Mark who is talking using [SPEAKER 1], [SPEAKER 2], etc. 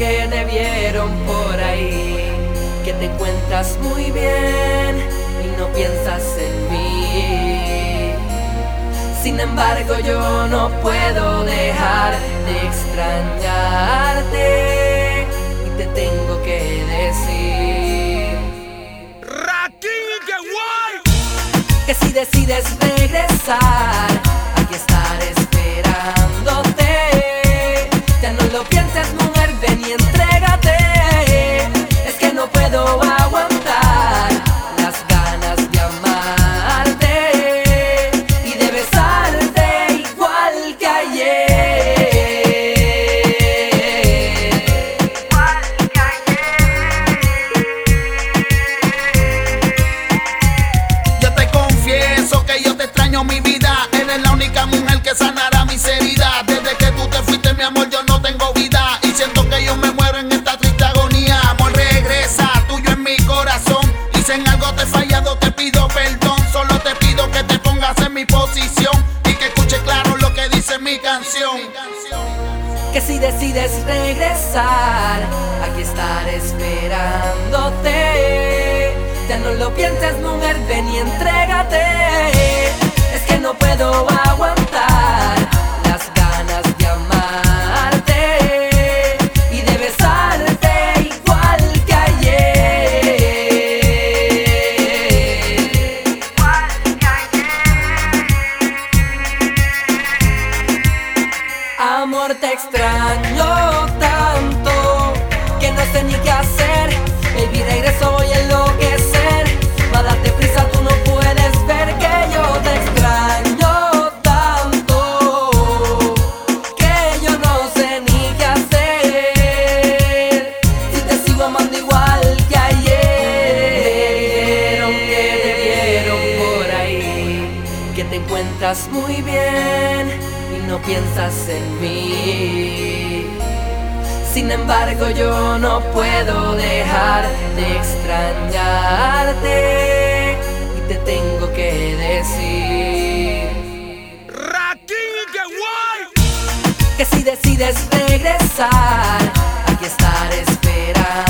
[SPEAKER 1] que te vieron por ahí, que te encuentras muy bien y no piensas en mí. Sin embargo, yo no puedo dejar de extrañarte y te tengo que
[SPEAKER 2] mi vida. Eres la única mujer que sanará mis heridas. Desde que tú te fuiste, mi amor, yo no tengo vida. Y siento que yo me muero en esta triste agonía. Amor, regresa, tuyo en mi corazón. Y si en algo te he fallado, te pido perdón. Solo te pido que te pongas en mi posición. Y que escuche claro lo que dice mi canción.
[SPEAKER 1] que si decides regresar, aquí estaré esperándote. Ya no lo pienses, mujer, ven y entrégate. Extraño tanto que no sé ni qué hacer. Baby, regreso, voy a enloquecer. Va a darte prisa, tú no puedes ver que yo te extraño tanto que yo no sé ni qué hacer. Si te sigo amando igual que ayer. Me dijeron que te vieron por ahí, que te encuentras muy bien no piensas en mí. Sin embargo yo no puedo dejar de extrañarte y te tengo que decir. Que si decides regresar, aquí estaré esperando.